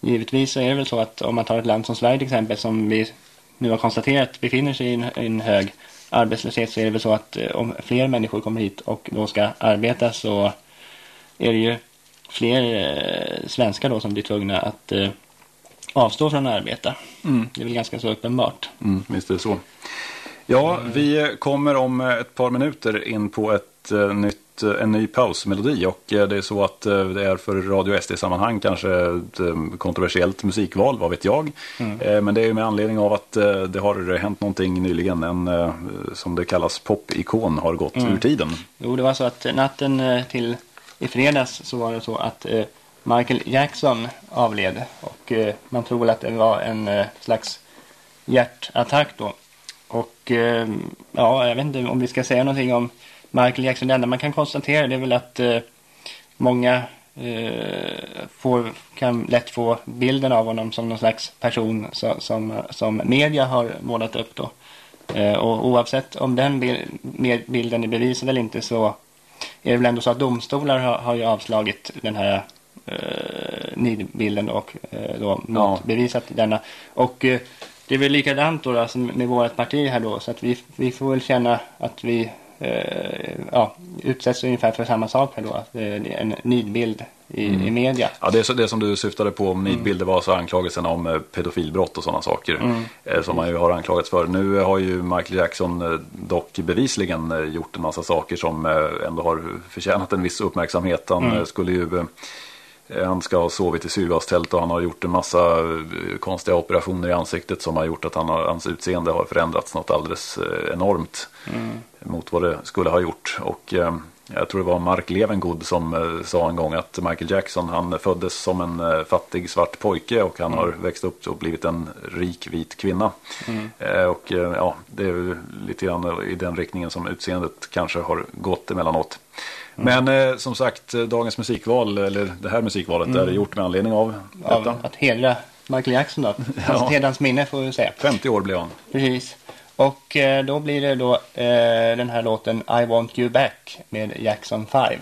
givetvis så är det väl så att om man tar ett land som Sverige till exempel som vi nu har konstaterat befinner sig i en, en hög arbetslöshet så är det väl så att eh, om fler människor kommer hit och då ska arbeta så är det ju fler eh, svenskar då som blir tvungna att eh, avstå från att arbeta. Mm. Det är väl ganska så uppenbart. Mm, visst är det så. Ja, vi kommer om ett par minuter in på ett eh, nytt, eh, en ny pausmelodi och eh, det är så att eh, det är för Radio SD-sammanhang kanske ett kontroversiellt musikval, vad vet jag. Eh, Men det är med anledning av att det har hänt någonting nyligen. En, som det kallas, popikon har gått ur tiden. Jo, det var så att natten till i fredags så var det så att Michael Jackson avled. Och man tror väl att det var en slags hjärtattack då. Och ja, jag vet inte om vi ska säga någonting om Michael Jackson. Det enda man kan konstatera det är väl att eh, många eh, får, kan lätt få bilden av honom som någon slags person som, som, som media har målat upp då. Eh, och oavsett om den bilden är bevisad eller inte så är det väl ändå så att domstolar har, har ju avslagit den här eh, nidbilden och eh, då motbevisat denna. Och eh, det är väl likadant då alltså med vårt parti här då så att vi, vi får väl känna att vi eh, ja, utsätts ungefär för samma sak här då. Att är en nidbild i, i media. Ja, det, är så, det som du syftade på om nidbilder var så anklagelsen om eh, pedofilbrott och sådana saker. Eh, som man ju har anklagats för. Nu har ju Michael Jackson eh, dock bevisligen eh, gjort en massa saker som eh, ändå har förtjänat en viss uppmärksamhet. Han eh, skulle ju eh, han ska ha sovit i syrgastält och han har gjort en massa eh, konstiga operationer i ansiktet som har gjort att han har, hans utseende har förändrats något alldeles eh, enormt mot vad det skulle ha gjort. Och eh, jag tror det var Mark Levengood som eh, sa en gång att Michael Jackson han föddes som en eh, fattig svart pojke och han har växt upp och blivit en rik vit kvinna. Eh, och eh, ja, det är lite grann i den riktningen som utseendet kanske har gått emellanåt. Men eh, som sagt, eh, dagens musikval, eller det här musikvalet, är gjort med anledning av Av detta. att hedra Michael Jackson då. Ja. Alltså hans minne får vi säga. 50 år blev han. Precis. Och eh, då blir det då eh, den här låten I want you back med Jackson 5.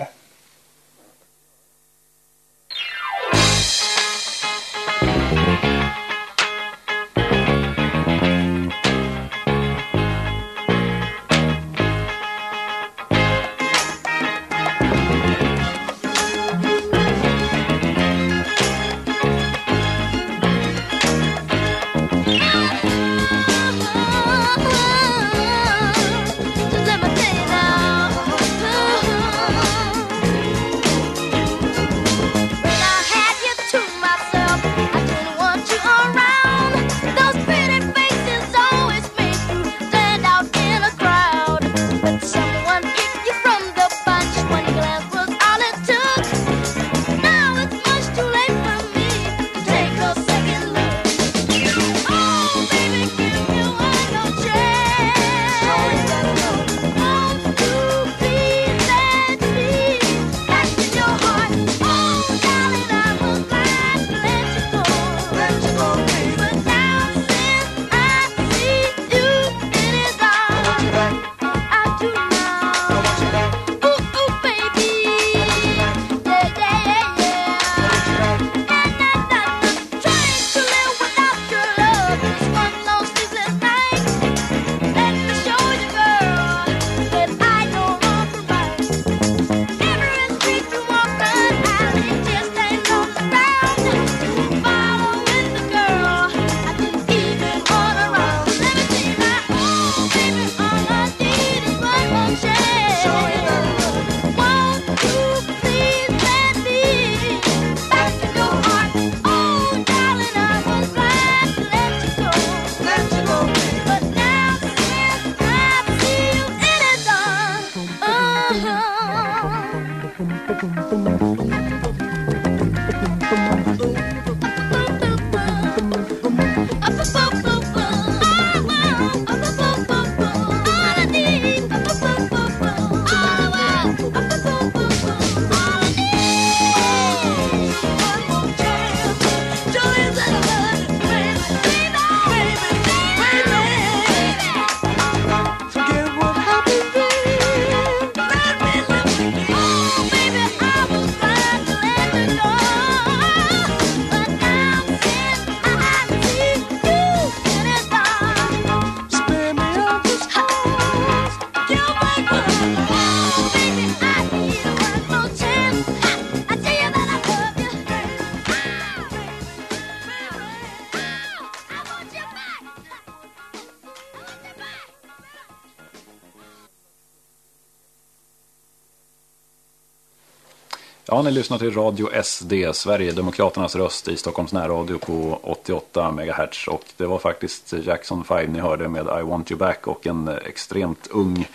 Ni lyssnar till Radio SD, Sverigedemokraternas röst i Stockholms närradio på 88 MHz. Och det var faktiskt Jackson 5 ni hörde med I Want You Back och en extremt ung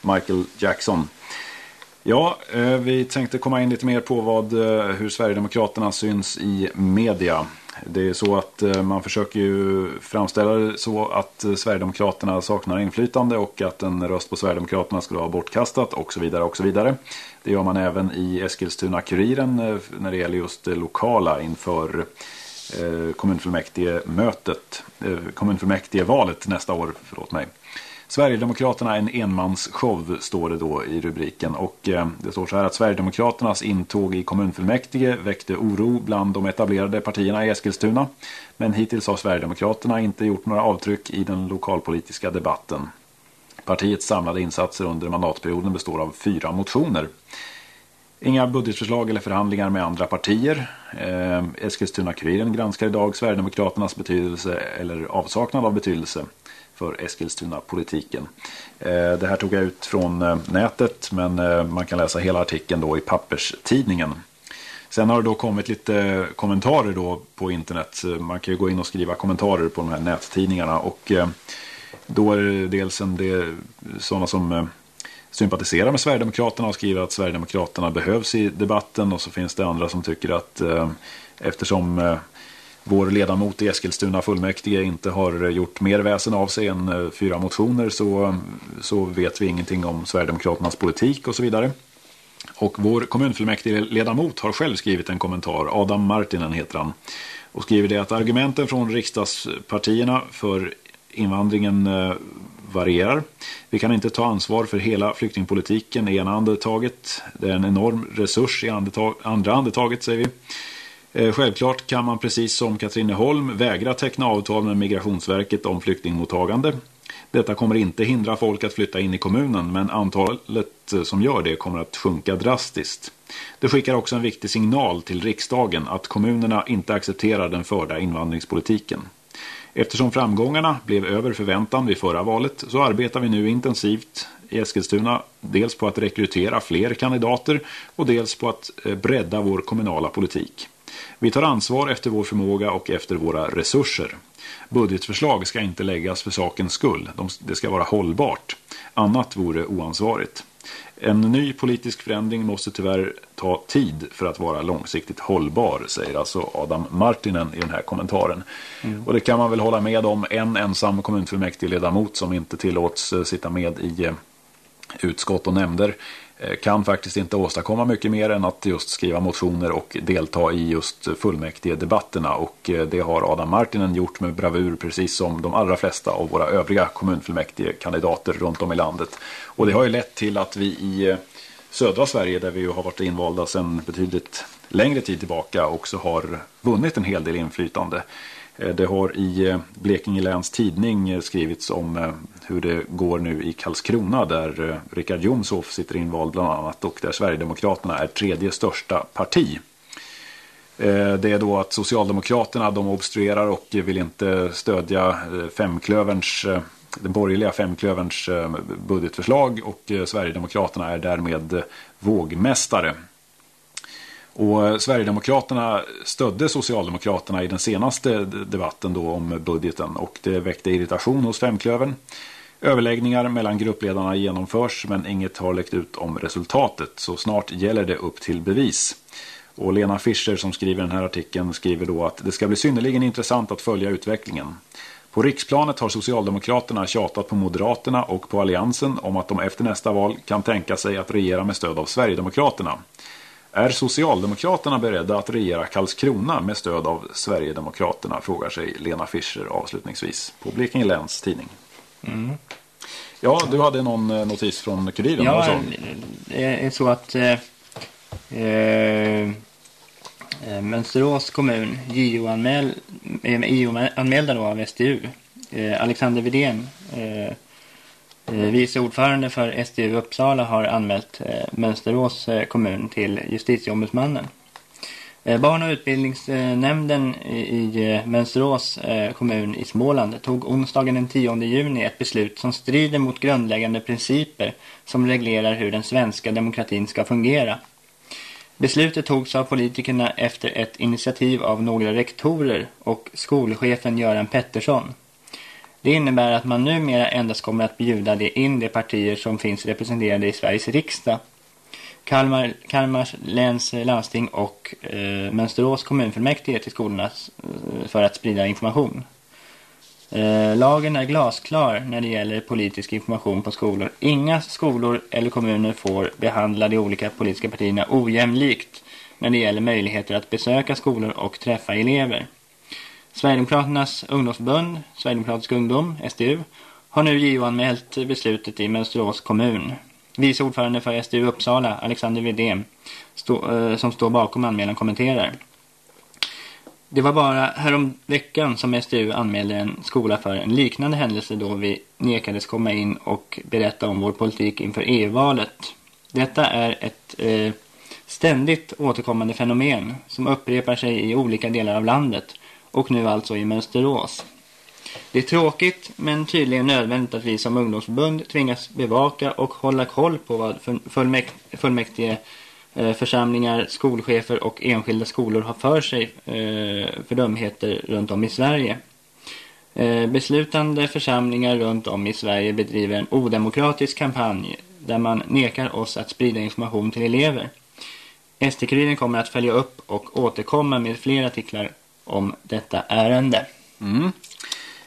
Michael Jackson. Ja, eh, vi tänkte komma in lite mer på vad, eh, hur Sverigedemokraterna syns i media. Det är så att eh, man försöker ju framställa det så att Sverigedemokraterna saknar inflytande och att en röst på Sverigedemokraterna skulle vara bortkastat och så vidare och så vidare. Det gör man även i Eskilstuna-Kuriren eh, när det gäller just det lokala inför eh, kommunfullmäktige-mötet, eh, kommunfullmäktige-valet nästa år, förlåt mig. Sverigedemokraterna är en enmansshow står det då i rubriken och det står så här att Sverigedemokraternas intåg i kommunfullmäktige väckte oro bland de etablerade partierna i Eskilstuna men hittills har Sverigedemokraterna inte gjort några avtryck i den lokalpolitiska debatten. Partiets samlade insatser under mandatperioden består av fyra motioner. Inga budgetförslag eller förhandlingar med andra partier. Eh, Eskilstuna-Kuriren granskar idag Sverigedemokraternas betydelse eller avsaknad av betydelse för Eskilstuna-politiken. Eh, det här tog jag ut från eh, nätet men eh, man kan läsa hela artikeln då i papperstidningen. Sen har det då kommit lite kommentarer då på internet. Man kan ju gå in och skriva kommentarer på de här nättidningarna och eh, då är det dels en del sådana som eh, sympatiserar med Sverigedemokraterna och skriver att Sverigedemokraterna behövs i debatten. Och så finns det andra som tycker att eh, eftersom eh, vår ledamot i Eskilstuna fullmäktige inte har gjort mer väsen av sig än fyra motioner så, så vet vi ingenting om Sverigedemokraternas politik och så vidare. Och vår kommunfullmäktige-ledamot har själv skrivit en kommentar, Adam Martinen heter han, och skriver det att argumenten från riksdagspartierna för invandringen eh, varierar. Vi kan inte ta ansvar för hela flyktingpolitiken i ena andetaget. Det är en enorm resurs i andra andetaget, säger vi. Eh, självklart kan man precis som Katrineholm vägra teckna avtal med Migrationsverket om flyktingmottagande. Detta kommer inte hindra folk att flytta in i kommunen men antalet eh, som gör det kommer att sjunka drastiskt. Det skickar också en viktig signal till riksdagen att kommunerna inte accepterar den förda invandringspolitiken. Eftersom framgångarna blev över förväntan vid förra valet så arbetar vi nu intensivt i Eskilstuna dels på att rekrytera fler kandidater och dels på att eh, bredda vår kommunala politik. Vi tar ansvar efter vår förmåga och efter våra resurser. Budgetförslag ska inte läggas för sakens skull. Det ska vara hållbart. Annat vore oansvarigt. En ny politisk förändring måste tyvärr ta tid för att vara långsiktigt hållbar, säger alltså Adam Martinen i den här kommentaren. Mm. Och det kan man väl hålla med om. En ensam kommunfullmäktige ledamot som inte tillåts eh, sitta med i eh, utskott och nämnder Eh, kan faktiskt inte åstadkomma mycket mer än att just skriva motioner och delta i just fullmäktige debatterna och eh, det har Adam Martinen gjort med bravur precis som de allra flesta av våra övriga kommunfullmäktige kandidater runt om i landet. Och det har ju lett till att vi i eh, södra Sverige där vi ju har varit invalda sedan betydligt längre tid tillbaka också har vunnit en hel del inflytande. Eh, det har i eh, Blekinge läns tidning eh, skrivits om hur det går nu i Karlskrona där Richard Jomshoff sitter invald bland annat och där Sverigedemokraterna är tredje största parti. Det är då att Socialdemokraterna de obstruerar och vill inte stödja femklöverns, den borgerliga femklöverns budgetförslag och Sverigedemokraterna är därmed vågmästare. Och eh, Sverigedemokraterna stödde Socialdemokraterna i den senaste debatten då om budgeten och det väckte irritation hos Femklövern. Överläggningar mellan gruppledarna genomförs men inget har läckt ut om resultatet så snart gäller det upp till bevis. Och Lena Fischer som skriver den här artikeln skriver då att det ska bli synnerligen intressant att följa utvecklingen. På riksplanet har Socialdemokraterna tjatat på Moderaterna och på Alliansen om att de efter nästa val kan tänka sig att regera med stöd av Sverigedemokraterna. Är Socialdemokraterna beredda att regera Karlskrona med stöd av Sverigedemokraterna? Frågar sig Lena Fischer avslutningsvis på Blekinge Läns tidning. Mm. Ja, du hade någon eh, notis från Kuriren. Ja, det är så att eh, eh, Mönsterås kommun JO-anmäl, eh, JO-anmälda då av SDU. Eh, Alexander Widén eh, Eh, Eh, vice ordförande för SDU Uppsala har anmält eh, Mönsterås eh, kommun till justitieombudsmannen. Barn- och utbildningsnämnden i Mönsterås kommun i Småland tog onsdagen den 10 juni ett beslut som strider mot grundläggande principer som reglerar hur den svenska demokratin ska fungera. Beslutet togs av politikerna efter ett initiativ av några rektorer och skolchefen Göran Pettersson. Det innebär att man numera endast kommer att bjuda det in de partier som finns representerade i Sveriges riksdag. Kalmar, Kalmar läns landsting och eh, Mönsterås kommunfullmäktige till skolorna eh, för att sprida information. Eh, lagen är glasklar när det gäller politisk information på skolor. Inga skolor eller kommuner får behandla de olika politiska partierna ojämlikt när det gäller möjligheter att besöka skolor och träffa elever. Sverigedemokraternas ungdomsförbund, Sverigedemokratisk ungdom, SDU, har nu JO-anmält beslutet i Mönsterås kommun. Vice ordförande för SDU Uppsala, Alexander Widén, stå, eh, som står bakom anmälan kommenterar. Det var bara härom veckan som SDU anmälde en skola för en liknande händelse då vi nekades komma in och berätta om vår politik inför EU-valet. Detta är ett eh, ständigt återkommande fenomen som upprepar sig i olika delar av landet och nu alltså i Mönsterås. Det är tråkigt men tydligen nödvändigt att vi som ungdomsförbund tvingas bevaka och hålla koll på vad fullmäkt fullmäktige eh, församlingar, skolchefer och enskilda skolor har för sig eh, för dumheter runt om i Sverige. Eh, beslutande församlingar runt om i Sverige bedriver en odemokratisk kampanj där man nekar oss att sprida information till elever. SD-kuriren kommer att följa upp och återkomma med fler artiklar om detta ärende. Mm.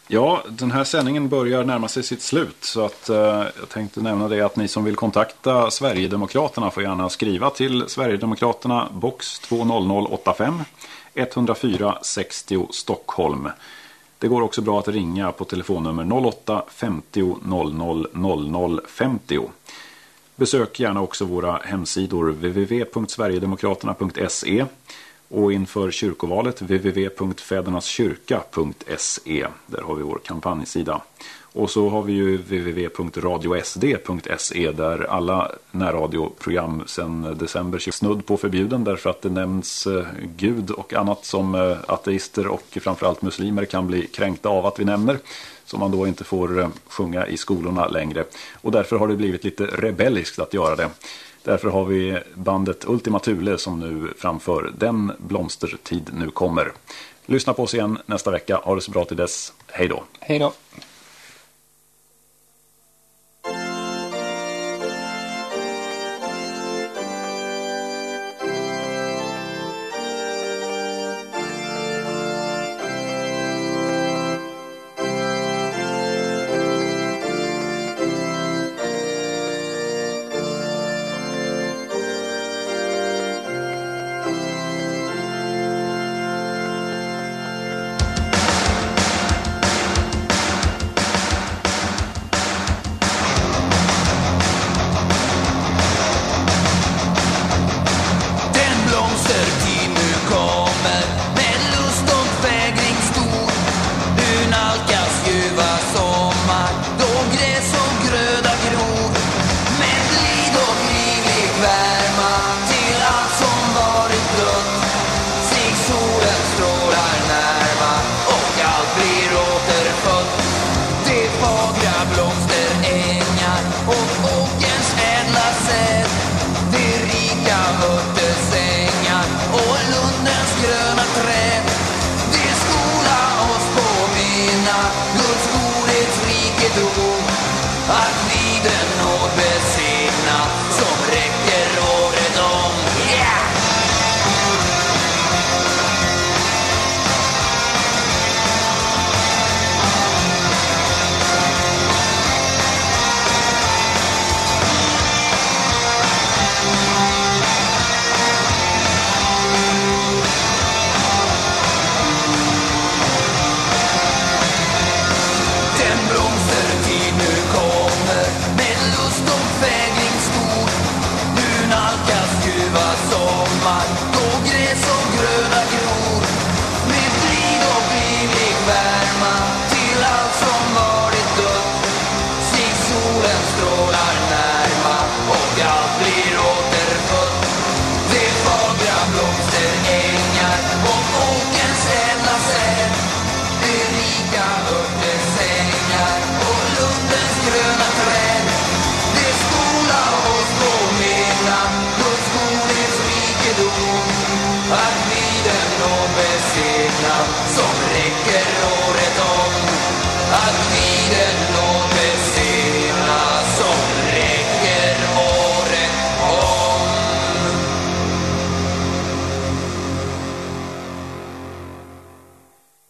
Ja, den här sändningen börjar närma sig sitt slut. Så att, eh, jag tänkte nämna det att ni som vill kontakta Sverigedemokraterna får gärna skriva till Sverigedemokraterna box 20085 104 60 Stockholm. Det går också bra att ringa på telefonnummer 08 50 00 00 50. Besök gärna också våra hemsidor www.sverigedemokraterna.se och inför kyrkovalet www.fädernaskyrka.se. Där har vi vår kampanjsida. Och så har vi ju www.radiosd.se där alla närradioprogram sedan december snudd på förbjuden därför att det nämns eh, Gud och annat som eh, ateister och framförallt muslimer kan bli kränkta av att vi nämner som man då inte får eh, sjunga i skolorna längre. Och därför har det blivit lite rebelliskt att göra det. Därför har vi bandet Ultima Thule som nu framför Den blomstertid nu kommer. Lyssna på oss igen nästa vecka. Ha det så bra till dess. Hej då. Hej då.